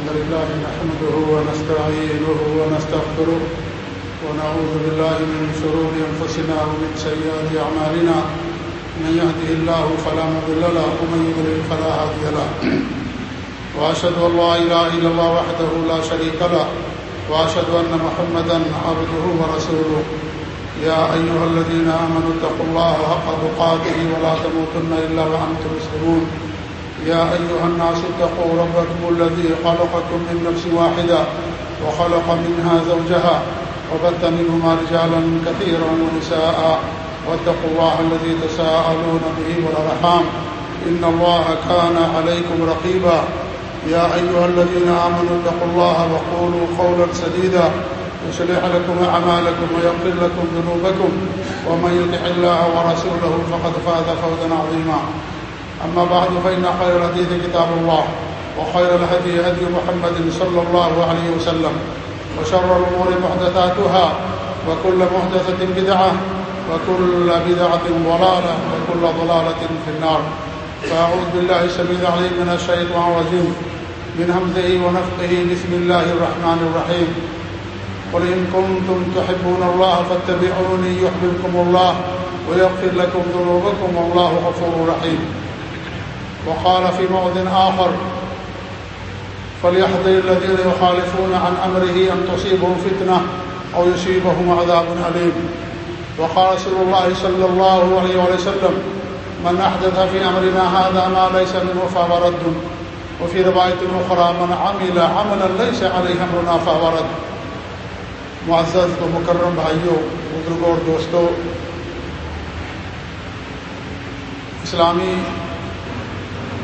الحمد لله نحمده ونستعينه ونستغفره ونعوذ بالله من شرور أنفسنا ومن سيئات أعمالنا. من يهده الله فلا مضل له ومن يضلل فلا هادي له. وأشهد أن لا إله إلا الله وحده لا شريك له. وأشهد أن محمدا عبده ورسوله. يا أيها الذين آمنوا اتقوا الله حق تقاته ولا تموتن إلا وأنتم مسلمون. يا أيها الناس اتقوا ربكم الذي خلقكم من نفس واحدة وخلق منها زوجها وبث منهما رجالا كثيرا ونساء واتقوا الله الذي تساءلون به والأرحام إن الله كان عليكم رقيبا يا أيها الذين آمنوا اتقوا الله وقولوا قولا سديدا يصلح لكم أعمالكم ويغفر لكم ذنوبكم ومن يطع الله ورسوله فقد فاز فوزا عظيما أما بعد، فإن خير الحديث كتاب الله، وخير الهدي هدي محمد صلى الله عليه وسلم، وشر الأمور محدثاتها، وكل محدثة بدعة، وكل بدعة ضلالة، وكل ضلالة في النار. فأعوذ بالله السميع العليم من الشيطان الرجيم، من همزه ونفقه بسم الله الرحمن الرحيم. قل إن كنتم تحبون الله، فاتبعوني يحببكم الله، ويغفر لكم ذنوبكم، والله غفور رحيم. وقال في موضع آخر فليحذر الذين يخالفون عن أمره أن تصيبهم فتنة أو يصيبهم عذاب أليم. وقال رسول الله صلى الله عليه وسلم من أحدث في أمرنا هذا ما ليس منه فهو رد وفي رواية أخرى من عمل عملا ليس عليه أمرنا فهو رد. معزز و مکرم بھائیوں بزرگوں اور دوستوں، اسلامی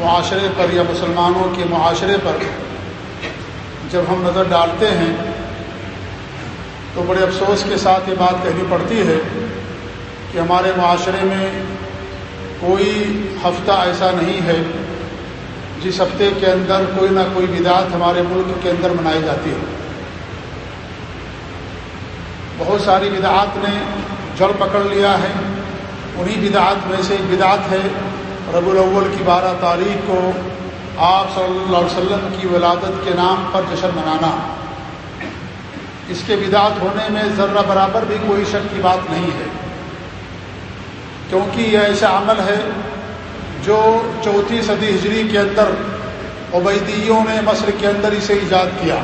معاشرے پر یا مسلمانوں کے معاشرے پر جب ہم نظر ڈالتے ہیں تو بڑے افسوس کے ساتھ یہ بات کہنی پڑتی ہے کہ ہمارے معاشرے میں کوئی ہفتہ ایسا نہیں ہے جس ہفتے کے اندر کوئی نہ کوئی بدعت ہمارے ملک کے اندر منائی جاتی ہے۔ بہت ساری بدعات نے جڑ پکڑ لیا ہے۔ انہی بدعات میں سے ایک بدعت ہے رب الاول کی بارہ تاریخ کو آپ صلی اللہ علیہ وسلم کی ولادت کے نام پر جشن منانا۔ اس کے بدعت ہونے میں ذرہ برابر بھی کوئی شک کی بات نہیں ہے۔ کیونکہ یہ ایسا عمل ہے جو چوتھی صدی ہجری کے اندر عبیدیوں نے مصر کے اندر اسے ایجاد کیا۔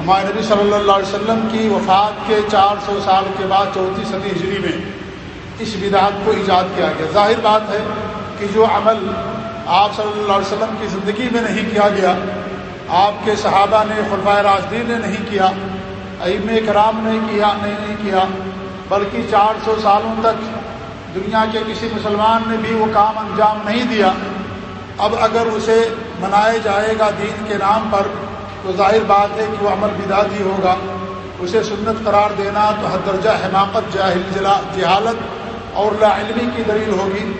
ہمارے نبی صلی اللہ علیہ وسلم کی وفات کے چار سو سال کے بعد چوتھی صدی ہجری میں اس بدعت کو ایجاد کیا گیا۔ ظاہر بات ہے کہ جو عمل آپ صلی اللہ علیہ وسلم کی زندگی میں نہیں کیا گیا، آپ کے صحابہ نے خلفۂ راجدین نے نہیں کیا ام کرام نے کیا، نہیں نہیں کیا، بلکہ چار سو سالوں تک دنیا کے کسی مسلمان نے بھی وہ کام انجام نہیں دیا۔ اب اگر اسے منایا جائے گا دین کے نام پر، تو ظاہر بات ہے کہ وہ عمل بدعت ہی ہوگا۔ اسے سنت قرار دینا تو حد درجہ حماقت، جاہل جہالت اور لا علمی کی دلیل ہوگی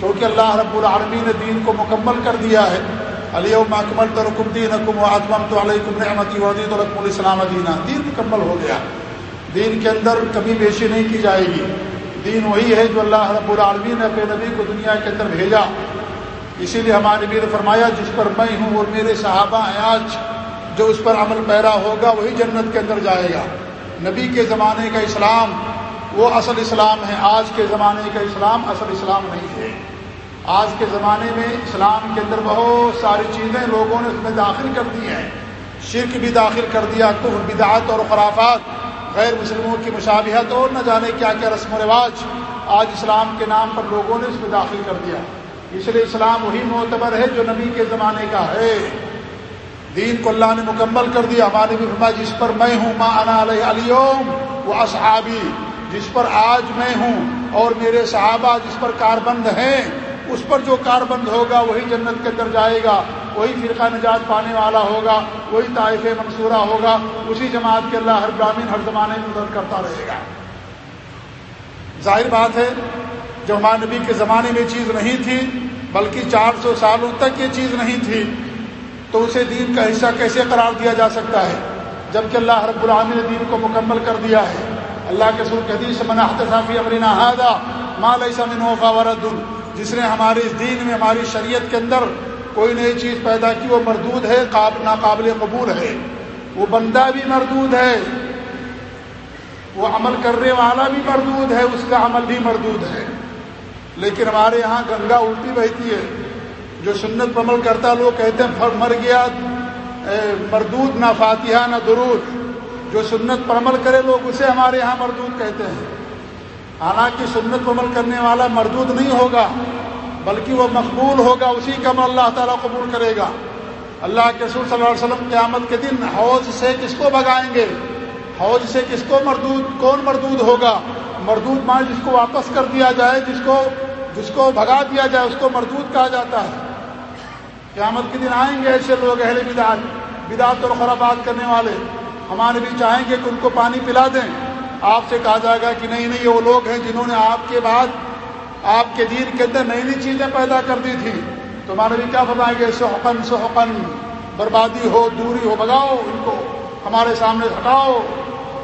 کیونکہ اللہ رب العالمین نے دین کو مکمل کر دیا ہے. علی اکمل ترکم دین حکم و اعظم تو علیکم نعمتی ودی تو رقم الاسلام دینہ دین مکمل ہو گیا. دین کے اندر کمی بیشی نہیں کی جائے گی. دین وہی ہے جو اللہ رب العالمین نے اپنے نبی کو دنیا کے اندر بھیجا. اسی لیے ہمارے نبی نے فرمایا، جس پر میں ہوں اور میرے صحابہ ہیں آج، جو اس پر عمل پیرا ہوگا، وہی جنت کے اندر جائے گا. نبی کے زمانے کا اسلام وہ اصل اسلام ہے۔ آج کے زمانے کا اسلام اصل اسلام نہیں ہے۔ آج کے زمانے میں اسلام کے اندر بہت ساری چیزیں لوگوں نے اس میں داخل کر دی ہیں۔ شرک بھی داخل کر دیا، کفر، بدعات اور خرافات، غیر مسلموں کی مشابہت اور نہ جانے کیا کیا رسم و رواج۔ آج اسلام کے نام پر لوگوں نے اس میں داخل کر دیا۔ اس لیے اسلام وہی معتبر ہے جو نبی کے زمانے کا ہے۔ دین کو اللہ نے مکمل کر دیا۔ ہمارے بھی فرمایا، جس پر میں ہوں ماں انا علیہ علیوم وہ اصحابی۔ جس پر آج میں ہوں اور میرے صحابہ جس پر کاربند ہیں، اس پر جو کاربند ہوگا وہی جنت کے اندر جائے گا، وہی فرقہ نجات پانے والا ہوگا، وہی طائف منصورہ ہوگا، اسی جماعت کے اللہ ہر گرامین ہر زمانے میں مدد کرتا رہے گا۔ ظاہر بات ہے، جو ہمارے نبی کے زمانے میں چیز نہیں تھی، بلکہ چار سو سالوں تک یہ چیز نہیں تھی، تو اسے دین کا حصہ کیسے قرار دیا جا سکتا ہے؟ جبکہ اللہ رب العالمین نے دین کو مکمل کر دیا ہے۔ اللہ کے سر حدیث مناحتفی امرینا ہادہ مال ایسا من وفا ورد جس نے ہمارے اس دین میں، ہماری شریعت کے اندر کوئی نئی چیز پیدا کی، وہ مردود ہے قابل ناقابل قبول ہے۔ وہ بندہ بھی مردود ہے، وہ عمل کرنے والا بھی مردود ہے، اس کا عمل بھی مردود ہے۔ لیکن ہمارے یہاں گنگا الٹی بہتی ہے، جو سنت پر عمل کرتا لوگ کہتے ہیں، مر گیا مردود نہ فاتحہ نہ درود۔ جو سنت پر عمل کرے لوگ اسے ہمارے یہاں مردود کہتے ہیں۔ حالانکہ سنت پر عمل کرنے والا مردود نہیں ہوگا، بلکہ وہ مقبول ہوگا، اسی کا عمل اللہ تعالیٰ قبول کرے گا۔ اللہ کے رسول صلی اللہ علیہ وسلم قیامت کے دن حوض سے کس کو بگائیں گے؟ حوض سے کس کو مردود، کون مردود ہوگا؟ مردود ماں جس کو واپس کر دیا جائے، جس کو جس کو بھگا دیا جائے، اس کو مردود کہا جاتا ہے۔ قیامت کے دن آئیں گے ایسے لوگ اہل بداعت بدعت اور خرابات کرنے والے۔ ہمارے بھی چاہیں گے کہ ان کو پانی پلا دیں۔ آپ سے کہا جائے گا کہ نہیں نہیں وہ لوگ ہیں جنہوں نے آپ کے بعد آپ کے دین کے اندر نئی نئی چیزیں پیدا کر دی تھی تو ہمارے بھی کیا بتائیں گے؟ سحقن سحقن بربادی ہو، دوری ہو بگاؤ ان کو، ہمارے سامنے ہٹاؤ۔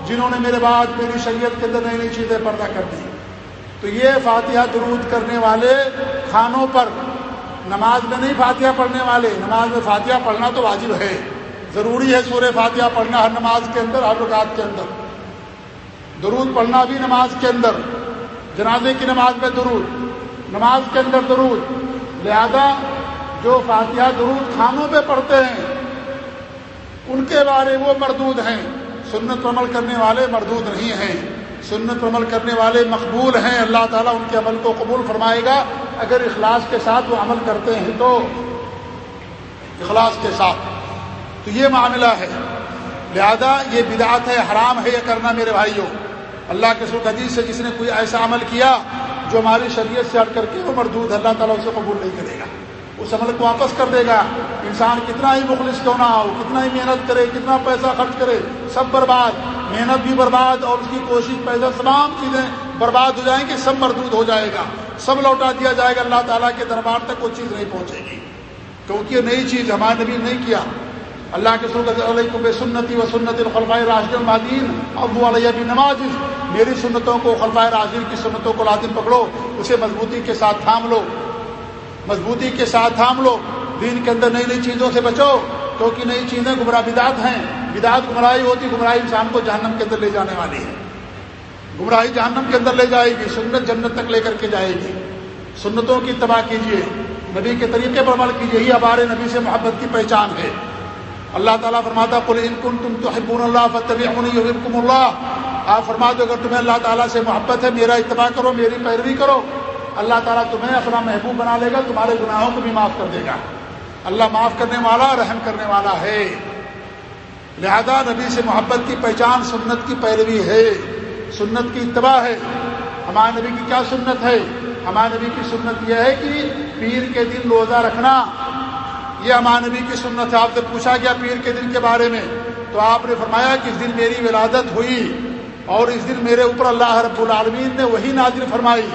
جنہوں نے میرے بعد میری شریعت کے اندر نئی نئی چیزیں پیدا کر دی۔ تو یہ فاتحہ درود کرنے والے کھانوں پر، نماز میں نہیں فاتحہ پڑھنے والے، نماز میں فاتحہ پڑھنا تو واجب ہے۔ ضروری ہے سورہ فاتحہ پڑھنا ہر نماز کے اندر، ہر رکعت کے اندر۔ درود پڑھنا بھی نماز کے اندر، جنازے کی نماز میں درود۔ نماز کے اندر درود۔ لہذا جو فاتحہ درود کھانوں پہ پڑھتے ہیں، ان کے بارے وہ مردود ہیں۔ سنت عمل کرنے والے مردود نہیں ہیں۔ سنت عمل کرنے والے مقبول ہیں۔ اللہ تعالیٰ ان کے عمل کو قبول فرمائے گا۔ اگر اخلاص کے ساتھ وہ عمل کرتے ہیں تو اخلاص کے ساتھ۔ تو یہ معاملہ ہے۔ لہذا یہ بدعت ہے، حرام ہے، یہ کرنا میرے بھائیوں۔ اللہ کے سرخ حدیث سے جس نے کوئی ایسا عمل کیا جو ہماری شریعت سے ہٹ کر کے وہ مردود اللہ تعالیٰ اسے قبول نہیں کرے گا۔ اس عمل کو واپس کر دے گا۔ انسان کتنا ہی مخلص کیوں نہ ہو، کتنا ہی محنت کرے، کتنا پیسہ خرچ کرے، سب برباد۔ محنت بھی برباد اور اس کی کوشش پیسہ تمام چیزیں برباد ہو جائیں گی، سب مردود ہو جائے گا۔ سب لوٹا دیا جائے گا، اللہ تعالیٰ کے دربار تک کوئی چیز نہیں پہنچے گی۔ کیونکہ یہ نئی چیز ہمارے نبی نہیں کیا۔ اللہ کے سرد علیہ بے سنتی و سنت الخلفۂ راشد المادین ابو علیہ بھی نماز میری سنتوں کو خلفۂ راجین کی سنتوں کو لازم پکڑو، اسے مضبوطی کے ساتھ تھام لو۔ مضبوطی کے ساتھ تھام لو۔ دین کے اندر نئی نئی چیزوں سے بچو، کیونکہ نئی چیزیں گمراہ بدعت ہیں۔ بدعت گمراہی ہوتی، گمراہی انسان کو جہنم کے اندر لے جانے والی ہے۔ گمراہی جہنم کے اندر لے جائے گی سنت جنت تک لے کر کے جائے گی سنتوں کی تباہ کیجیے، نبی کے طریقے پر عمل کیجیے، یہی ہمارے نبی سے محبت کی پہچان ہے۔ اللہ تعالیٰ فرماتا کل ان کن تم تو حبون اللہ فتبی اللہ آپ فرما دو، اگر تمہیں اللہ تعالیٰ سے محبت ہے، میرا اتباع کرو، میری پیروی کرو، اللہ تعالیٰ تمہیں اپنا محبوب بنا لے گا، تمہارے گناہوں کو بھی معاف کر دے گا۔ اللہ معاف کرنے والا، رحم کرنے والا ہے۔ لہذا نبی سے محبت کی پہچان، سنت کی پیروی ہے، سنت کی اتباع ہے۔ ہمارے نبی کی کیا سنت ہے؟ ہمارے نبی کی سنت یہ ہے کہ پیر کے دن روزہ رکھنا یہ ہمارے نبی کی سنت ہے آپ سے پوچھا گیا پیر کے دن کے بارے میں، تو آپ نے فرمایا کہ اس دن میری ولادت ہوئی اور اس دن میرے اوپر اللہ رب العالمین نے وہی نادر فرمائی۔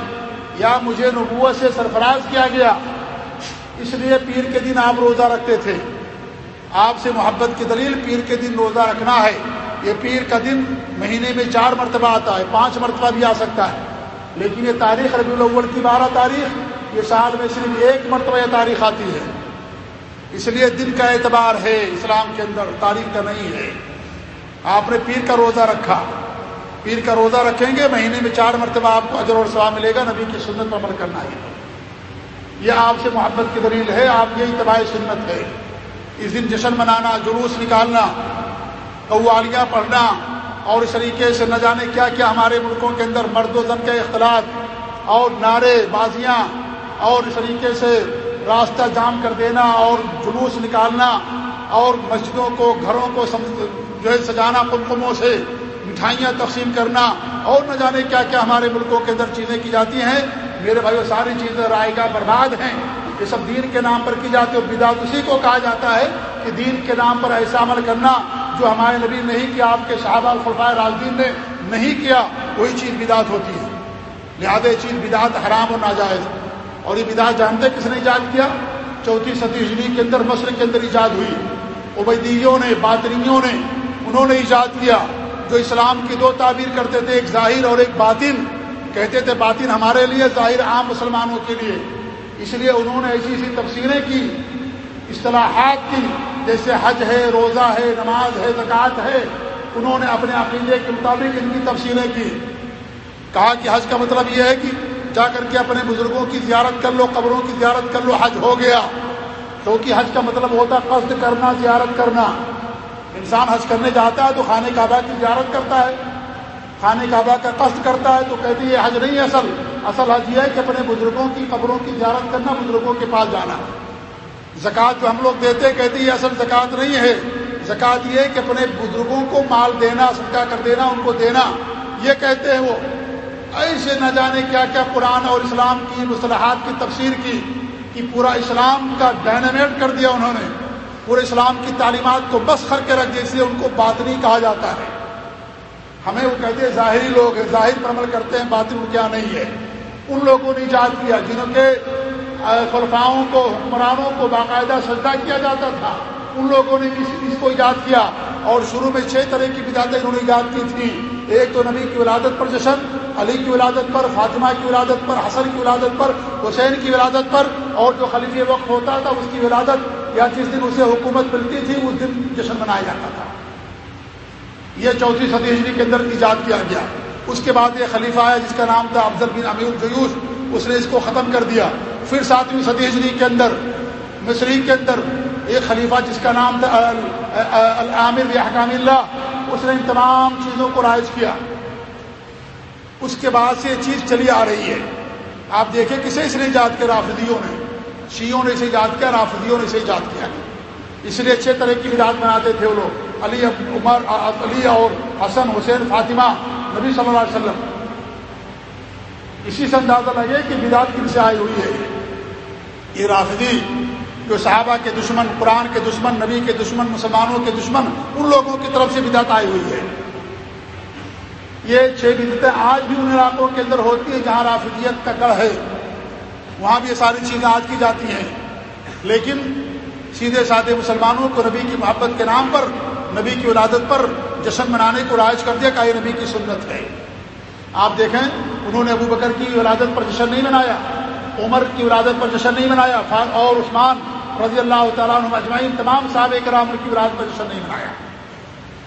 یا مجھے نبوت سے سرفراز کیا گیا۔ اس لیے پیر کے دن آپ روزہ رکھتے تھے۔ آپ سے محبت کی دلیل پیر کے دن روزہ رکھنا ہے۔ یہ پیر کا دن مہینے میں چار مرتبہ آتا ہے، پانچ مرتبہ بھی آ سکتا ہے۔ لیکن یہ تاریخ ربیع الاول کی بارہ تاریخ، یہ سال میں صرف ایک مرتبہ یہ تاریخ آتی ہے۔ اس لیے دن کا اعتبار ہے اسلام کے اندر تاریخ کا نہیں ہے۔ آپ نے پیر کا روزہ رکھا۔ پیر کا روزہ رکھیں گے، مہینے میں چار مرتبہ آپ کو اجر اور ثواب ملے گا، نبی کی سنت پر عمل کرنا ہے۔ یہ آپ سے محبت کی دلیل ہے، آپ یہ اتباع سنت ہے۔ اس دن جشن منانا، جلوس نکالنا قوالیاں پڑھنا، اور اس طریقے سے نہ جانے کیا کیا ہمارے ملکوں کے اندر مرد و زن کے اختلاط اور نعرے، بازیاں اور اس طریقے سے راستہ جام کر دینا اور جلوس نکالنا اور مسجدوں کو، گھروں کو جو ہے سجانا قلقموں سے، مٹھائیاں تقسیم کرنا اور نہ جانے کیا کیا ہمارے ملکوں کے اندر چیزیں کی جاتی ہیں۔ میرے بھائی ساری چیزیں رائے گاہ برباد ہیں۔ یہ سب دین کے نام پر کی جاتی ہے بدعت اسی کو کہا جاتا ہے کہ دین کے نام پر ایسا عمل کرنا جو ہمارے نبی نہیں کیا، آپ کے صحابہ الخلفۂ راجدین نے نہیں کیا، وہی چیز بدعت ہوتی ہے۔ لہٰذا یہ چیز بدعت حرام اور ناجائز اور یہ بدعت جانتے کس نے ایجاد کیا؟ چوتھی ستی ہجری کے اندر مصر کے اندر ایجاد ہوئی۔ عبیدیوں نے، باطنیوں نے انہوں نے ایجاد کیا جو اسلام کی دو تعبیر کرتے تھے، ایک ظاہر اور ایک باطن۔ کہتے تھے باطن ہمارے لیے، ظاہر عام مسلمانوں کے لیے۔ اس لیے انہوں نے ایسی ایسی تفسیریں کی، اصطلاحات کی، جیسے حج ہے، روزہ ہے، نماز ہے، زکوٰۃ ہے۔ انہوں نے اپنے عقیدے کے مطابق ان کی تفصیلیں کی۔ کہا کہ حج کا مطلب یہ ہے کہ جا کر کے اپنے بزرگوں کی زیارت کر لو، قبروں کی زیارت کر لو، حج ہو گیا۔ کیونکہ حج کا مطلب ہوتا قصد کرنا، زیارت کرنا۔ انسان حج کرنے جاتا ہے تو خانہ کعبہ کی زیارت کرتا ہے۔ خانہ کعبہ کا قصد کرتا ہے تو کہتی ہے حج نہیں اصل۔ اصل حج یہ ہے کہ اپنے بزرگوں کی، قبروں کی زیارت کرنا، بزرگوں کے پاس جانا۔ زکوٰۃ جو ہم لوگ دیتے کہتی ہے اصل زکوٰۃ نہیں ہے۔ زکوٰۃ یہ ہے کہ اپنے بزرگوں کو مال دینا، صدقہ کر دینا، ان کو دینا۔ یہ کہتے ہیں وہ۔ ایسے نہ جانے کیا کیا قرآن اور اسلام کی مصطلحات کی تفسیر کی کہ پورا اسلام کا ڈائنامیٹ کر دیا انہوں نے، پورے اسلام کی تعلیمات کو بس کر کے رکھ دیا، اس لیے ان کو باطنی کہا جاتا ہے۔ ہمیں وہ کہتے ہیں ظاہری لوگ ہیں، ظاہر پر عمل کرتے ہیں، باطن کیا نہیں ہے۔ ان لوگوں نے ایجاد کیا جنہوں کے خلفاؤں کو، حکمرانوں کو باقاعدہ سجدہ کیا جاتا تھا۔ ان لوگوں نے اس چیز کو ایجاد کیا اور شروع میں چھ طرح کی بدعتیں انہوں نے ایجاد کی تھی ایک تو نبی کی ولادت پر جشن علی کی ولادت پر، فاطمہ کی ولادت پر، حسن کی ولادت پر، حسین کی ولادت پر، اور جو خلیفی وقت ہوتا تھا، اس کی ولادت یا جس دن اسے حکومت ملتی تھی، اس دن جشن منایا جاتا تھا۔ یہ چوتھی صدی ہجری کے اندر ایجاد کیا گیا۔ اس کے بعد ایک خلیفہ ہے جس کا نام تھا افضل بن امیر الجیوش اس نے اس کو ختم کر دیا۔ پھر ساتویں صدی ہجری کے اندر، مصری کے اندر ایک خلیفہ جس کا نام تھا العامر حکام اللہ، اس نے ان تمام چیزوں کو رائج کیا۔ اس کے بعد سے یہ چیز چلی آ رہی ہے۔ آپ دیکھیں کسے اس نے ایجاد کیا؟ رافدیوں نے۔ شیوں نے اسے ایجاد کیا، رافدیوں نے اسے ایجاد کیا۔ اس لیے اچھے طرح کی بدعت بناتے تھے وہ لوگ۔ علی عمر علی اور حسن، حسین، فاطمہ، نبی صلی اللہ علیہ وسلم۔ اسی سے اندازہ لگے کہ بدعت کن سے آئی ہوئی ہے۔ یہ رافدی جو صحابہ کے دشمن، قرآن کے دشمن، نبی کے دشمن، مسلمانوں کے دشمن، ان لوگوں کی طرف سے بدعت آئی ہوئی ہے۔ یہ چھ بدتیں آج بھی ان علاقوں کے اندر ہوتی ہیں جہاں رافضیت کا گڑھ ہے۔ وہاں بھی یہ ساری چیزیں آج کی جاتی ہیں۔ لیکن سیدھے سادھے مسلمانوں کو نبی کی محبت کے نام پر، نبی کی ولادت پر جشن منانے کو رائج کر دیا کہ یہ نبی کی سنت ہے۔ آپ دیکھیں، انہوں نے ابو بکر کی ولادت پر جشن نہیں منایا، عمر کی ولادت پر جشن نہیں منایا اور عثمان رضی اللہ تعالیٰ عنہ اجمعین، تمام صاحب کرام کی ولادت پر جشن نہیں منایا۔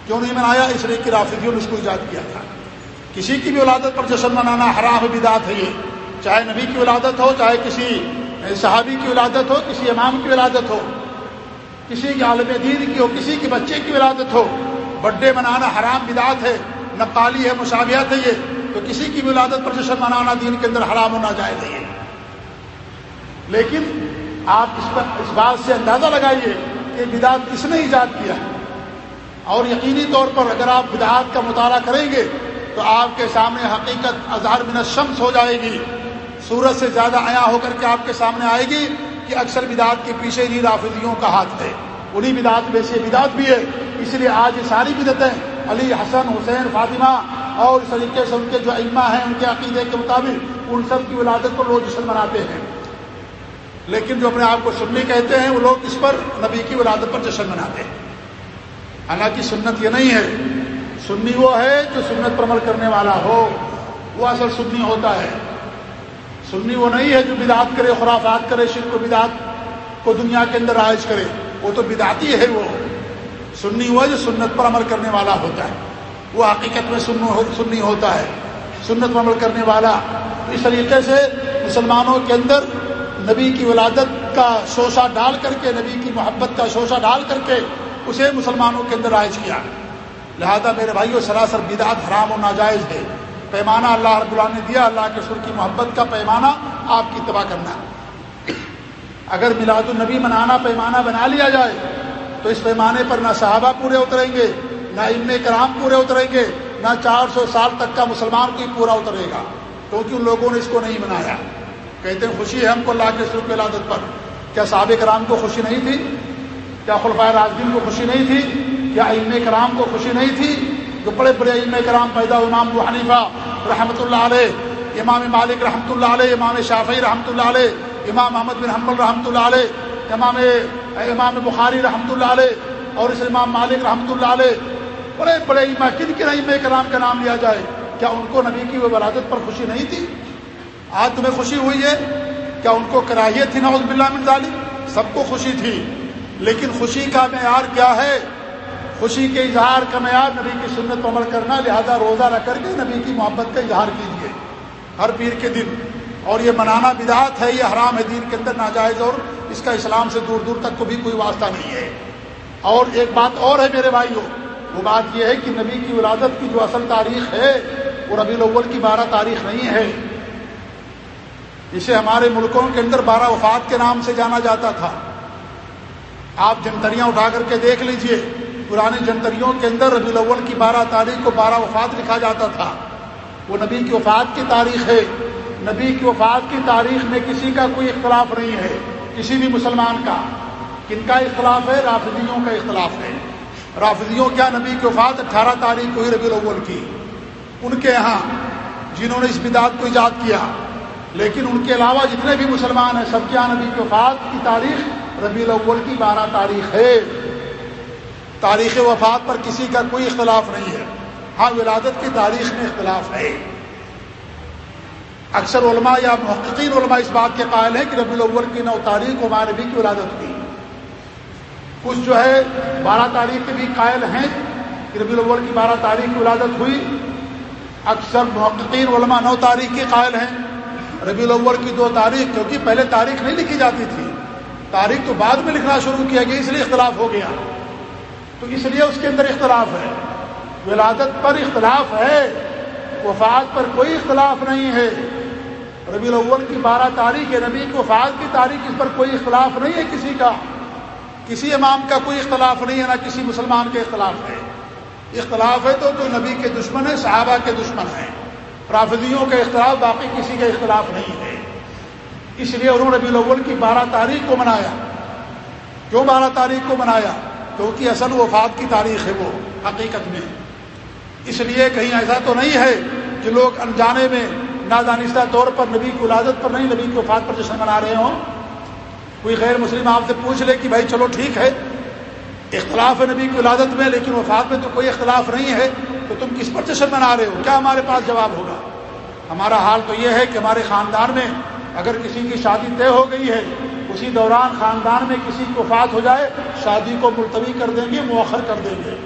کیوں نہیں منایا؟ اس لیے کہ رافضیوں نے اس کو ایجاد کیا تھا۔ کسی کی بھی ولادت پر جشن منانا حرام بدات ہے یہ۔ چاہے نبی کی ولادت ہو، چاہے کسی صحابی کی ولادت ہو، کسی امام کی ولادت ہو، کسی کے عالم دین کی ہو، کسی کے بچے کی ولادت ہو۔ بڈ ڈے منانا حرام بدات ہے، نقالی ہے مشابہت ہے یہ۔ تو کسی کی ولادت پر جشن منانا دین کے اندر حرام ہونا جائز ہے لیکن آپ اس پر، اس بات سے اندازہ لگائیے کہ بدعت کس نے ایجاد کیا ہے۔ اور یقینی طور پر اگر آپ بدعات کا مطالعہ کریں گے تو آپ کے سامنے حقیقت اظہار من شمس ہو جائے گی۔ سورج سے زیادہ عیا ہو کر کے آپ کے سامنے آئے گی کہ اکثر بدعت کے پیچھے ہی رافضیوں کا ہاتھ ہے۔ انہیں بدعت میں سے بدعت بھی ہے۔ اس لیے آج یہ ساری بدعتیں علی حسن، حسین، فاطمہ اور اس طریقے سے ان کے جو علما ہیں، ان کے عقیدے کے مطابق ان سب کی ولادت کو لوگ جشن مناتے ہیں۔ لیکن جو اپنے آپ کو سنی کہتے ہیں، وہ لوگ اس پر نبی کی ولادت پر جشن مناتے ہیں۔ حالانکہ سنت یہ نہیں ہے سنی وہ ہے جو سنت پر عمل کرنے والا ہو، وہ اصل سنی ہوتا ہے۔ سنی وہ نہیں ہے جو بدعت کرے، خرافات کرے، شرک و بدعت کو دنیا کے اندر رائج کرے۔ وہ تو بدعتی ہے وہ۔ سنی وہ جو سنت پر عمل کرنے والا ہوتا ہے۔ وہ حقیقت میں سنی ہوتا ہے۔ سنت پر عمل کرنے والا۔ اس طریقے سے مسلمانوں کے اندر نبی کی ولادت کا شوشہ ڈال کر کے، نبی کی محبت کا شوشہ ڈال کر کے اسے مسلمانوں کے اندر رائج کیا۔ لہذا میرے بھائیو، سراسر بدعت حرام و ناجائز ہے۔ پیمانہ اللہ رب اللہ نے دیا، اللہ کے سر کی محبت کا پیمانہ آپ کی تباہ کرنا اگر میلاد النبی منانا، پیمانہ بنا لیا جائے، تو اس پیمانے پر نہ صحابہ پورے اتریں گے، نہ ام کرام پورے اتریں گے، نہ چار سو سال تک کا مسلمان کوئی پورا اترے گا۔ کیونکہ ان لوگوں نے اس کو نہیں منایا۔ کہتے ہیں، خوشی ہے ہم کو اللہ کے سر کی علادت پر۔ کیا صحابہ کرام کو خوشی نہیں تھی؟ کیا خلفۂ راجدین کو خوشی نہیں تھی؟ کیا علم کرام کو خوشی نہیں تھی جو بڑے بڑے علم کرام پیدا امام ابو حنیفہ رحمۃ اللہ علیہ، امام مالک رحمۃ اللہ علیہ، امام شافعی رحمۃ اللہ علیہ، امام محمد بن حمل رحمۃ اللہ علیہ، امام امام بخاری رحمۃ اللہ علیہ اور اس امام مالک رحمۃ اللہ علیہ۔ بڑے بڑے اما کن کن علم کرام کا نام لیا جائے؟ کیا ان کو نبی کی ولادت پر خوشی نہیں تھی؟ آج تمہیں خوشی ہوئی ہے؟ کیا ان کو کراہیت تھی؟ نوز بلّہ من ظالم سب کو خوشی تھی، لیکن خوشی کا معیار کیا ہے؟ خوشی کے اظہار کا معیار نبی کی سنت عمل کرنا، لہذا روزہ رکھ کر کے نبی کی محبت کا اظہار کیجیے ہر پیر کے دن۔ اور یہ منانا بدعت ہے، یہ حرام ہے، دین کے اندر ناجائز اور اس کا اسلام سے دور دور تک کو بھی کوئی واسطہ نہیں ہے۔ اور ایک بات اور ہے میرے بھائیوں، وہ بات یہ ہے کہ نبی کی ولادت کی جو اصل تاریخ ہے، وہ ربی الاول کی بارہ تاریخ نہیں ہے۔ اسے ہمارے ملکوں کے اندر بارہ وفات کے نام سے جانا جاتا تھا۔ آپ جنتریاں اٹھا کر کے دیکھ لیجیے۔ پرانی جنتریوں کے اندر ربی الاول کی بارہ تاریخ کو بارہ وفات لکھا جاتا تھا۔ وہ نبی کی وفات کی تاریخ ہے۔ نبی کی وفات کی تاریخ میں کسی کا کوئی اختلاف نہیں ہے، کسی بھی مسلمان کا۔ کن کا اختلاف ہے؟ رافضیوں کا اختلاف ہے۔ رافضیوں کیا نبی کی وفات اٹھارہ تاریخ کو ہی ربی الاول کی؟ ان کے یہاں جنہوں نے اس بدعت کو ایجاد کیا۔ لیکن ان کے علاوہ جتنے بھی مسلمان ہیں، سب کے یہاں نبی کی وفات کی تاریخ ربی الاول کی بارہ تاریخ ہے۔ تاریخ وفات پر کسی کا کوئی اختلاف نہیں ہے۔ ہاں ولادت کی تاریخ میں اختلاف ہے۔ اکثر علماء یا محققین علماء اس بات کے قائل ہیں کہ ربی الاول کی نو تاریخ ہمارے نبی کی ولادت ہوئی کچھ جو ہے بارہ تاریخ کے بھی قائل ہیں کہ ربی الاول کی بارہ تاریخ کی ولادت ہوئی۔ اکثر محققین علماء نو تاریخ کے قائل ہیں۔ ربی الاول کی دو تاریخ، کیونکہ پہلے تاریخ نہیں لکھی جاتی تھی۔ تاریخ تو بعد میں لکھنا شروع کیا گیا، اس لیے اختلاف ہو گیا۔ تو اس لیے اس کے اندر اختلاف ہے۔ ولادت پر اختلاف ہے، وفات پر کوئی اختلاف نہیں ہے۔ ربی الاول کی بارہ تاریخ ہے، نبی کی وفات کی تاریخ اس پر کوئی اختلاف نہیں ہے کسی کا۔ کسی امام کا کوئی اختلاف نہیں ہے، نہ کسی مسلمان کے اختلاف ہے۔ اختلاف ہے تو کوئی نبی کے دشمن ہے صحابہ کے دشمن ہیں۔ رافضیوں کا اختلاف، باقی کسی کا اختلاف نہیں ہے۔ اس لیے انہوں نے ربی الاول کی بارہ تاریخ کو منایا۔ کیوں بارہ تاریخ کو منایا؟ کیونکہ اصل وفات کی تاریخ ہے وہ، حقیقت میں۔ اس لیے کہیں ایسا تو نہیں ہے کہ لوگ انجانے میں نادانستہ طور پر نبی کی ولادت پر نہیں، نبی کی وفات پر جشن منا رہے ہوں۔ کوئی غیر مسلم آپ سے پوچھ لے کہ بھائی چلو ٹھیک ہے، اختلاف ہے نبی کی ولادت میں، لیکن وفات میں تو کوئی اختلاف نہیں ہے، تو تم کس پر جشن منا رہے ہو؟ کیا ہمارے پاس جواب ہوگا؟ ہمارا حال تو یہ ہے کہ ہمارے خاندان میں اگر کسی کی شادی طے ہو گئی ہے اسی دوران خاندان میں کسی کی وفات ہو جائے، شادی کو ملتوی کر دیں گے، مؤخر کر دیں گے۔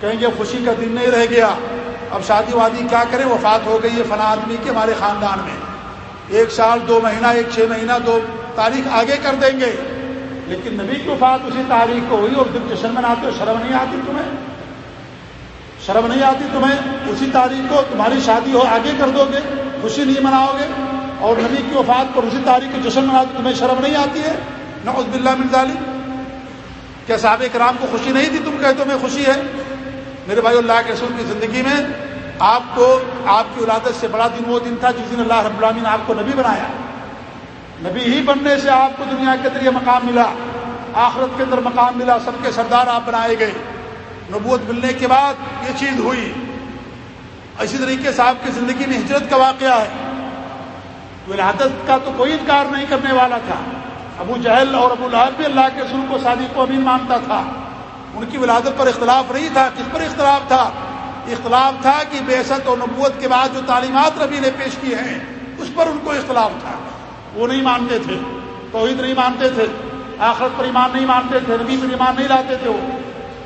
کہیں گے خوشی کا دن نہیں رہ گیا۔ اب شادی وادی کیا کریں؟ وفات ہو گئی ہے فلاں آدمی کی ہمارے خاندان میں۔ ایک سال، دو مہینہ، ایک چھ مہینہ، دو تاریخ آگے کر دیں گے۔ لیکن نبی کی وفات اسی تاریخ کو ہوئی اور جب جشن مناتے ہو شرم نہیں آتی تمہیں؟ شرم نہیں آتی تمہیں؟ اسی تاریخ کو تمہاری شادی ہو، آگے کر دو گے، خوشی نہیں مناؤ گے۔ اور نبی کی وفات پر اسی تاریخ کو جشن مناتے تمہیں شرم نہیں آتی ہے؟ نہ عزب اللہ مرزالی کیا صحابہ کرام کو خوشی نہیں تھی تم کہتے ہو میں خوشی ہے؟ میرے بھائی اللہ کے رسول کی زندگی میں آپ کو آپ کی ولادت سے بڑا دن وہ دن تھا جس دن اللہ رب العالمین نے آپ کو نبی بنایا۔ نبی ہی بننے سے آپ کو دنیا کے اندر یہ مقام ملا، آخرت کے اندر مقام ملا، سب کے سردار آپ بنائے گئے۔ نبوت ملنے کے بعد یہ چیز ہوئی۔ اسی طریقے سے آپ کی زندگی میں ہجرت کا واقعہ ہے۔ ولادت کا تو کوئی انکار نہیں کرنے والا تھا۔ ابو جہل اور ابو لہب بھی اللہ کے رسول کو صادق کو امین مانتا تھا۔ ان کی ولادت پر اختلاف نہیں تھا۔ کس پر اختلاف تھا؟ اختلاف تھا کہ بےسط اور نبوت کے بعد جو تعلیمات ربی نے پیش کی ہیں، اس پر ان کو اختلاف تھا۔ وہ نہیں مانتے تھے۔ توحید نہیں مانتے تھے۔ آخرت پر ایمان نہیں مانتے تھے۔ نبی پر ایمان نہیں لاتے تھے وہ۔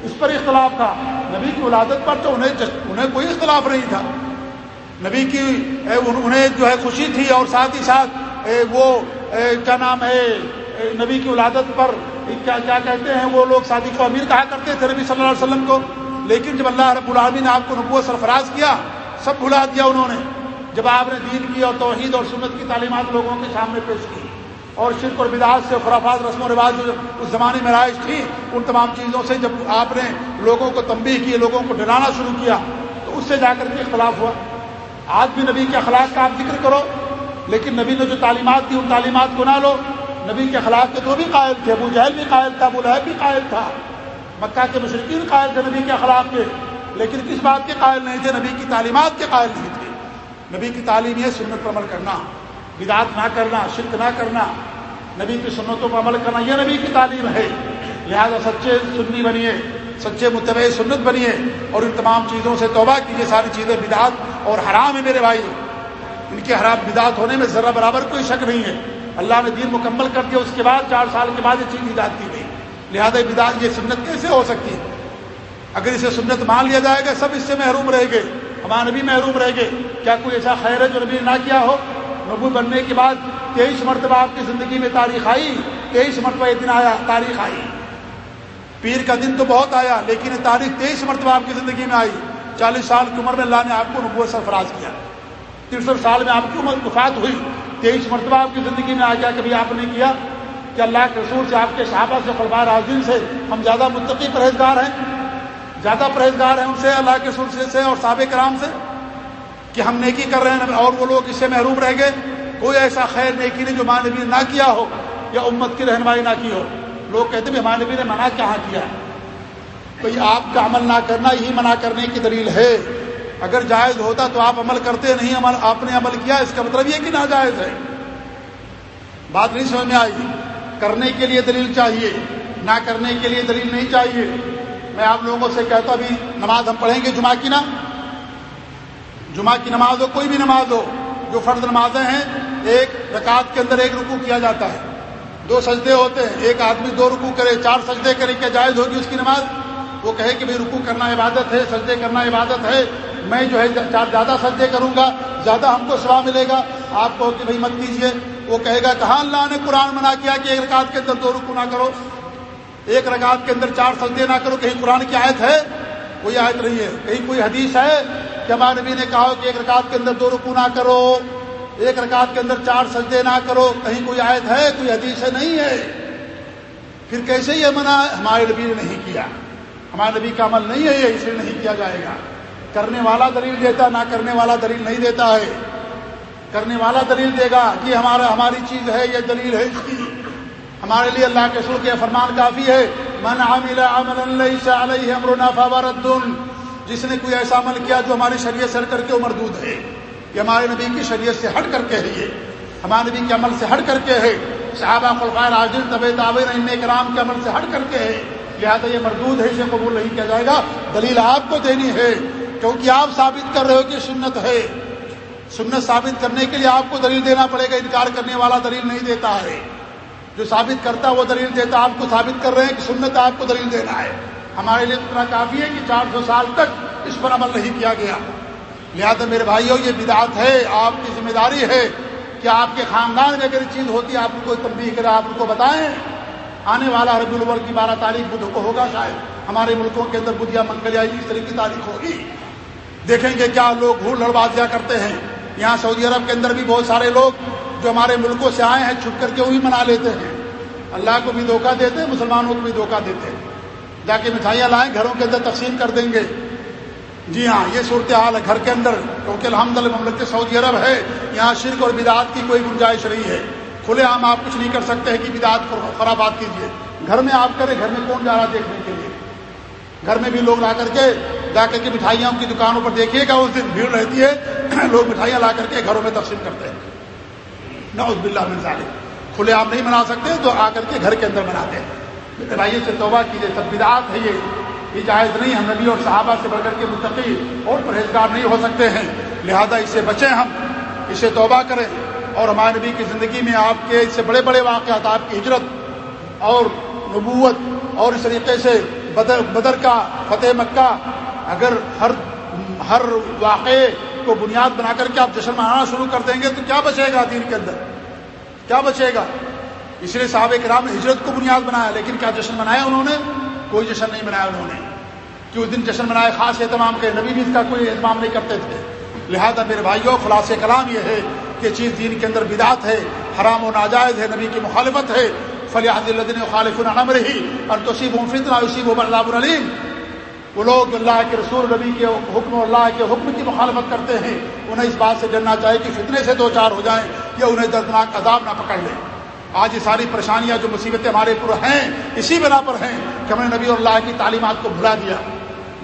اس پر اختلاف تھا۔ نبی کی ولادت پر تو انہیں انہیں کوئی اختلاف نہیں تھا۔ نبی کی انہیں جو ہے خوشی تھی اور ساتھ ہی ساتھ وہ کیا نام ہے نبی کی ولادت پر کیا کیا کہتے ہیں، وہ لوگ شادی کو امیر کہا کرتے تھے نبی صلی اللہ علیہ وسلم کو۔ لیکن جب اللہ رب العالمین نے آپ کو نبوت سرفراز کیا، سب بھلا دیا انہوں نے۔ جب آپ نے دین کی اور توحید اور سنت کی تعلیمات لوگوں کے سامنے پیش کی، اور شرک اور بداعت سے خرافات، رسم و رواج جو اس زمانے میں رائج تھی، ان تمام چیزوں سے جب آپ نے لوگوں کو تنبیہ کی، لوگوں کو ڈرانا شروع کیا، تو اس سے جا کر کے اختلاف ہوا۔ آج بھی نبی کے اخلاق کا آپ ذکر کرو، لیکن نبی نے جو تعلیمات کی ان تعلیمات کو نہ لو۔ نبی کے اخلاق کے تو بھی قائل تھے، ابو جہل بھی قائل تھا، ابو لہب بھی قائل تھا، مکہ کے مشرقین قائل تھے نبی کے اخلاق کے، لیکن کس بات کے قائل نہیں تھے؟ نبی کی تعلیمات کے قائل نہیں تھے۔ نبی کی تعلیم یہ سنت پر عمل کرنا، بدعت نہ کرنا، شرک نہ کرنا، نبی کی سنتوں پر عمل کرنا، یہ نبی کی تعلیم ہے۔ لہذا سچے سنی بنیے، سچے متبع سنت بنیے اور ان تمام چیزوں سے توبہ کیجیے، ساری چیزیں، بدعت اور حرام ہے میرے بھائی. ان کے حرام بدعت ہونے میں ذرا برابر کوئی شک نہیں ہے. اللہ نے دین مکمل کر دیا، اس کے بعد چار سال کے بعد یہ چیز ایجاد کی گئی. لہذا بدعت، یہ سنت کیسے ہو سکتی ہے؟ اگر اسے سنت مان لیا جائے گا، سب اس سے محروم رہے گے ہمارے نبی محروم رہے گے کیا کوئی ایسا خیر ہے جو نبی نے نہ کیا ہو؟ نبو بننے کے بعد تیئیس مرتبہ آپ کی زندگی میں تاریخ آئی، تیئیس مرتبہ یہ دن آیا، تاریخ آئی. پیر کا دن تو بہت آیا، لیکن تاریخ تیئیس مرتبہ آپ کی زندگی میں آئی. چالیس سال کی عمر میں اللہ نے آپ کو نبوت سرفراز کیا۔ ترسٹھ سال میں آپ کی عمر وفات ہوئی۔ تیئیس مرتبہ آپ کی زندگی میں آ گیا کبھی آپ نے کیا کہ اللہ کے رسول سے آپ کے صحابہ سے خلبار عظیم سے ہم زیادہ متقی پرہیزگار ہیں۔ زیادہ پرہیزگار ہیں ان سے اللہ کے سلسلے سے اور سابق کرام سے کہ ہم نیکی کر رہے ہیں، اور وہ لوگ اس سے محروم رہ گئے۔ کوئی ایسا خیر نیکی نہیں جو ماں نبی نے نہ کیا ہو یا امت کی رہنمائی نہ کی ہو۔ لوگ کہتے ہیں ماں نبی نے منع کہاں کیا ہے؟ تو یہ آپ کا عمل نہ کرنا یہی منع کرنے کی دلیل ہے۔ اگر جائز ہوتا تو آپ عمل کرتے نہیں، عمل آپ نے عمل کیا، اس کا مطلب یہ کہ ناجائز ہے۔ بات نہیں سمجھ میں آئی۔ کرنے کے لیے دلیل چاہیے، نہ کرنے کے لیے دلیل نہیں چاہیے۔ میں آپ لوگوں سے کہتا ابھی نماز ہم پڑھیں گے جمعہ کی نا؟ جمعہ کی نماز ہو، کوئی بھی نماز ہو، جو فرض نمازیں ہیں، ایک رکعت کے اندر ایک رکوع کیا جاتا ہے۔ دو سجدے ہوتے ہیں، ایک آدمی دو رکوع کرے، چار سجدے کرے، کیا جائز ہوگی اس کی نماز؟ وہ کہے کہ بھائی رکوع کرنا عبادت ہے، سجدے کرنا عبادت ہے، میں جو ہے زیادہ سجدے کروں گا، زیادہ ہم کو سوا ملے گا۔ آپ کو کہ بھائی مت کیجیے وہ کہے گا کہاں اللہ نے قرآن منع کیا کہ ایک رکعت کے اندر دو رکو نہ کرو۔ ایک رکعت کے اندر چار سجدے نہ کرو۔ کہیں قرآن کی آیت ہے؟ کوئی آیت نہیں ہے۔ کہیں کوئی حدیث ہے کہ ہمارے نبی نے کہا کہ ایک رکعت کے اندر دو رکو نہ کرو، ایک رکعت کے اندر چار سجدے نہ کرو۔ کہیں کوئی آیت ہے؟ کوئی حدیث ہے نہیں ہے۔ پھر کیسے یہ منع ہمارے نبی نے نہیں کیا۔ ہمارے نبی کا عمل نہیں ہے یہ اسے نہیں کیا جائے گا۔ کرنے والا دلیل دیتا، نہ کرنے والا دلیل نہیں دیتا ہے۔ کرنے والا دلیل دے گا کہ ہمارا، ہماری چیز ہے، یہ دلیل ہے۔ اس کی ہمارے لیے اللہ کے سر کے فرمان کافی ہے۔ من عمل عملا علیہ امرنا فورد جس نے کوئی ایسا عمل کیا جو ہماری شریعت سے ہٹ کر کے وہ مردود ہے۔ یہ ہمارے نبی کی شریعت سے ہٹ کر کے ہے یہ۔ ہمارے نبی کے عمل سے ہٹ کر کے ہے۔ صحابہ خلفائے راجل طب تعبیر ان کرام کے عمل سے ہٹ کر کے ہے۔ لہٰذا یہ مردود ہے، اسے قبول نہیں کیا جائے گا۔ دلیل آپ کو دینی ہے، کیونکہ آپ ثابت کر رہے ہو کہ سنت ہے۔ سنت ثابت کرنے کے لیے آپ کو دلیل دینا پڑے گا، انکار کرنے والا دلیل نہیں دیتا ہے۔ جو ثابت کرتا ہے، وہ دلیل دیتا آپ کو ثابت کر رہے ہیں کہ سنت آپ کو دلیل دینا ہے۔ ہمارے لیے اتنا کافی ہے کہ چار سو سال تک اس پر عمل نہیں کیا گیا۔ لہٰذا میرے بھائیوں، یہ بدعت ہے۔ آپ کی ذمہ داری ہے کہ آپ کے خاندان میں اگر چیز ہوتی ہے آپ کو تنبیہ کرے، آپ کو بتائیں۔ آنے والا ربی الاول کی بارہ تاریخ بدھ کو ہوگا شاید۔ ہمارے ملکوں کے اندر بدھیا منگل آئی اس طرح کی تاریخ ہوگی۔ دیکھیں گے کیا لوگ بھول لڑبازیاں کرتے ہیں۔ یہاں سعودی عرب کے اندر بھی بہت سارے لوگ جو ہمارے ملکوں سے آئے ہیں، چھپ کر کے وہی منا لیتے ہیں۔ اللہ کو بھی دھوکہ دیتے ہیں، مسلمانوں کو بھی دھوکہ دیتے ہیں۔ جا کے مٹھائیاں لائیں، گھروں کے اندر تقسیم کر دیں گے۔ جی ہاں یہ صورتحال ہے۔ گھر کے اندر، کیونکہ الحمد للہ مملکت سعودی عرب ہے، یہاں شرک اور بدعت کی کوئی گنجائش نہیں ہے۔ کھلے عام آپ کچھ نہیں کر سکتے ہیں کہ بدعت خرابات کیجیے گھر میں آپ کریں، گھر میں کون جا رہا دیکھنے کے لیے؟ گھر میں بھی لوگ لا کر کے، جا کر کے مٹھائیاں کی دکانوں پر دیکھیے گا اس دن بھیڑ رہتی ہے۔ لوگ مٹھائیاں لا کر کے گھروں میں تقسیم کرتے ہیں۔ نہ اس بلّہ میں کھلے عام نہیں بنا سکتے، تو آ کر کے گھر کے اندر بناتے ہیں۔ بھائی سے توبہ کیجیے سب بدعات ہے یہ۔ یہ جائز نہیں، ہم نبی اور صحابہ سے بڑھ کر کے متقی اور پرہیزگار نہیں ہو سکتے ہیں۔ لہذا اس سے بچیں ہم، اسے توبہ کریں۔ اور ہمارے نبی کی زندگی میں آپ کے اس سے بڑے بڑے واقعات، آپ کی ہجرت اور نبوت اور اس طریقے سے بدر بدر کا، فتح مکہ، اگر ہر ہر واقعے کو بنیاد بنا کر کے آپ جشن منانا شروع کر دیں گے تو کیا بچے گا دین کے اندر؟ کیا بچے گا؟ اس لیے صحابہ کرام نے ہجرت کو بنیاد بنایا، لیکن کیا جشن منایا انہوں نے؟ کوئی جشن نہیں منایا انہوں نے۔ کہ اس دن جشن منائے؟ خاص اہتمام کے نبی بھی اس کا کوئی اہتمام نہیں کرتے تھے۔ لہذا میرے بھائیوں خلاص کلام یہ ہے کہ چیز دین کے اندر بدعت ہے، حرام و ناجائز ہے، نبی کی مخالفت ہے۔ فلیحد الدین خالف العلم رہی اور توسیب فتنا اسی و اللہ العلیم وہ لوگ اللہ کے رسول، نبی کے حکم اللہ کے حکم کی مخالفت کرتے ہیں، انہیں اس بات سے جاننا چاہیے کہ فتنے سے دو چار ہو جائیں یا انہیں دردناک عذاب نہ پکڑ لیں۔ آج یہ ساری پریشانیاں جو مصیبتیں ہمارے پر ہیں، اسی بنا پر ہیں کہ ہم نے نبی اللہ کی تعلیمات کو بھلا دیا۔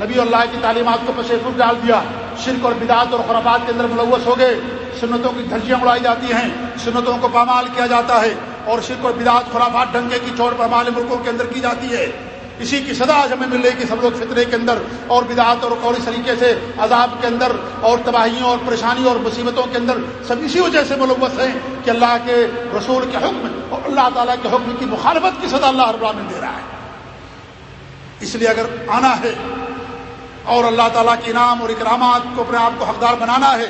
نبی اللہ کی تعلیمات کو پشیفر ڈال دیا۔ شرک اور بدعت اور خرابات کے اندر ملوث ہو گئے۔ سنتوں کی دھجیاں اڑائی جاتی ہیں، سنتوں کو پامال کیا جاتا ہے اور شرک اور بدعت، خرافات ڈنگے کی چوٹ پر ہمارے ملکوں کے اندر کی جاتی ہے۔ اسی کی سزا آج ہمیں مل رہی کہ سب لوگ فطرے کے اندر اور بدعات اور اور اس طریقے سے عذاب کے اندر اور تباہیوں اور پریشانیوں اور مصیبتوں کے اندر سب اسی وجہ سے ملوث ہیں کہ اللہ کے رسول کے حکم اور اللہ تعالیٰ کے حکم کی مخالفت کی سزا اللہ رب العالمین دے رہا ہے۔ اس لیے اگر آنا ہے اور اللہ تعالیٰ کے انعام اور اکرامات کو اپنے آپ کو حقدار بنانا ہے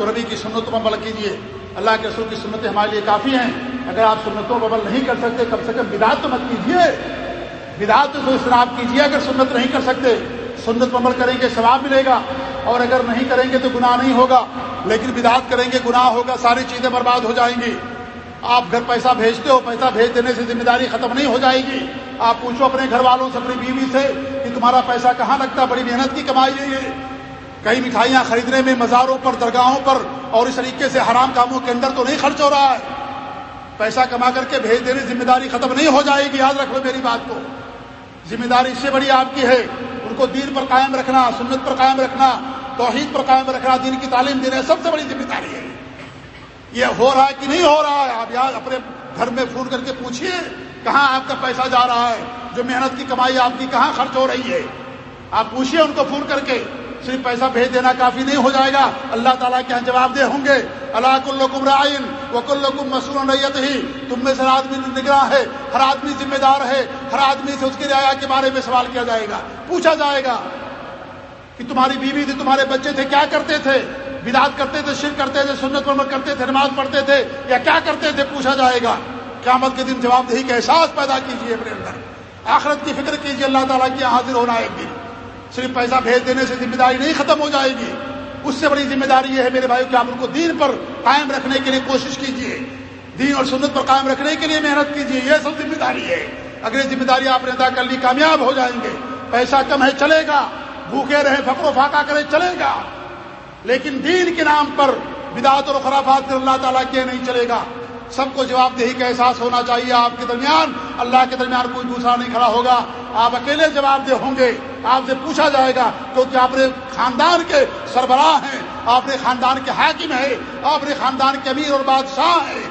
تو ربی کی سنتوں پر عمل کیجیے اللہ کے رسول کی سنتیں ہمارے لیے کافی ہیں۔ اگر آپ سنتوں پر عمل نہیں کر سکتے، کم سے کم بدعت تو مت کیجیے بدعت تو اجتناب کیجیے اگر سنت نہیں کر سکتے، سنت پر عمل کریں گے، ثواب ملے گا۔ اور اگر نہیں کریں گے تو گناہ نہیں ہوگا۔ لیکن بدعت کریں گے، گناہ ہوگا، ساری چیزیں برباد ہو جائیں گی۔ آپ گھر پیسہ بھیجتے ہو، پیسہ بھیج دینے سے ذمہ داری ختم نہیں ہو جائے گی۔ آپ پوچھو اپنے گھر والوں سے، اپنی بیوی سے، کہ تمہارا پیسہ کہاں لگتا؟ بڑی محنت کی کمائی ہے۔ یہ کئی مٹھائیاں خریدنے میں مزاروں پر، درگاہوں پر اور اس طریقے سے حرام کاموں کے اندر تو نہیں خرچ ہو رہا ہے۔ پیسہ کما کر کے بھیج دینے، ذمہ داری ختم نہیں ہو جائے گی۔ یاد رکھ لو میری بات کو۔ ذمہ داری اس سے بڑی آپ کی ہے۔ ان کو دین پر قائم رکھنا، سنت پر قائم رکھنا، توحید پر قائم رکھنا، دین کی تعلیم دینا سب سے بڑی ذمہ داری ہے۔ یہ ہو رہا ہے کہ نہیں ہو رہا ہے؟ آپ یاد، اپنے گھر میں فون کر کے پوچھیے کہاں آپ کا پیسہ جا رہا ہے۔ جو محنت کی کمائی آپ کی کہاں خرچ ہو رہی ہے؟ آپ پوچھیے ان کو فون کر کے۔ صرف پیسہ بھیج دینا کافی نہیں ہو جائے گا۔ اللہ تعالیٰ کے یہاں جواب دہ ہوں گے۔ اللہ کلکم رائن وہ کلکم ریت ہی۔ تم میں سے ہر آدمی نگراں ہے، ہر آدمی ذمہ دار ہے، ہر آدمی سے اس کی رعایا کے بارے میں سوال کیا جائے گا۔ پوچھا جائے گا کہ تمہاری بیوی تھی تمہارے بچے تھے، کیا کرتے تھے؟ بدعت کرتے تھے شر کرتے تھے، سنت پر کرتے تھے، نماز پڑھتے تھے یا کیا کرتے تھے؟ پوچھا جائے گا۔ قیامت کے دن جواب دہی کا احساس پیدا کیجیے اپنے اندر۔ آخرت کی فکر کیجیے، اللہ تعالیٰ کی حاضر ہونا ایک دن۔ صرف پیسہ بھیج دینے سے ذمہ داری نہیں ختم ہو جائے گی۔ اس سے بڑی ذمہ داری یہ ہے، میرے بھائی کہ آپ ان کو دین پر قائم رکھنے کے لیے کوشش کیجیے دین اور سنت پر قائم رکھنے کے لیے محنت کیجیے یہ سب ذمہ داری ہے۔ اگر یہ ذمہ داری آپ نے ادا کر لی، کامیاب ہو جائیں گے۔ پیسہ کم ہے، چلے گا۔ بھوکے رہے فکر و فاقہ کرے، چلے گا۔ لیکن دین کے نام پر بدعت اور خرافات اللہ تعالیٰ کے نہیں چلے گا۔ سب کو جواب دہی کا احساس ہونا چاہیے آپ کے درمیان۔ اللہ کے درمیان کوئی دوسرا نہیں کھڑا ہوگا۔ آپ اکیلے جواب دہ ہوں گے۔ آپ سے پوچھا جائے گا، کیونکہ آپ نے خاندان کے سربراہ ہیں۔ آپ نے خاندان کے حاکم ہیں۔ آپ نے خاندان کے امیر اور بادشاہ ہیں۔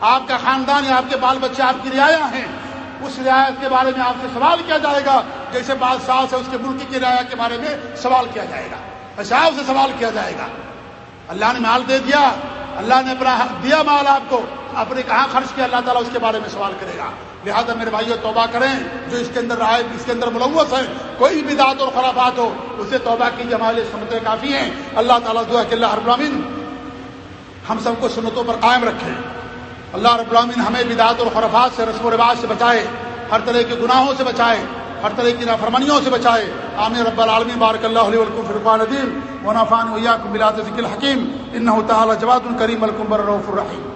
آپ کا خاندان یا آپ کے بال بچے آپ کی رعایا ہیں۔ اس رعایت کے بارے میں آپ سے سوال کیا جائے گا۔ جیسے بادشاہ سے اس کے ملک کی رعایا کے بارے میں سوال کیا جائے گا۔ پیشاب سے سوال کیا جائے گا۔ اللہ نے مال دے دیا۔ اللہ نے اپنا دیا مال آپ کو۔ آپ نے کہاں خرچ کیا، اللہ تعالیٰ اس کے بارے میں سوال کرے گا۔ لہٰذا میرے بھائیوں توبہ کریں۔ جو اس کے اندر رائے، اس کے اندر ملوث ہے، کوئی بھی دات اور خرابات ہو، اسے توبہ کی ہمارے سنتیں کافی ہیں۔ اللہ تعالیٰ دعا کہ اللہ رب العالمین ہم سب کو سنتوں پر قائم رکھے۔ اللہ رب العالمین ہمیں بدعت اور خرافات سے، رسم و رواج سے بچائے، ہر طرح کے گناہوں سے بچائے، ہر طرح کی نافرمنیوں سے بچائے۔ عامر رب العالمین، بارک اللہ علیہ ولکم فرقان ندیم و نافان ویا کو بلاد ذکل حکیم ان تعالیٰ جواد الکریم الکم برف الرحیم۔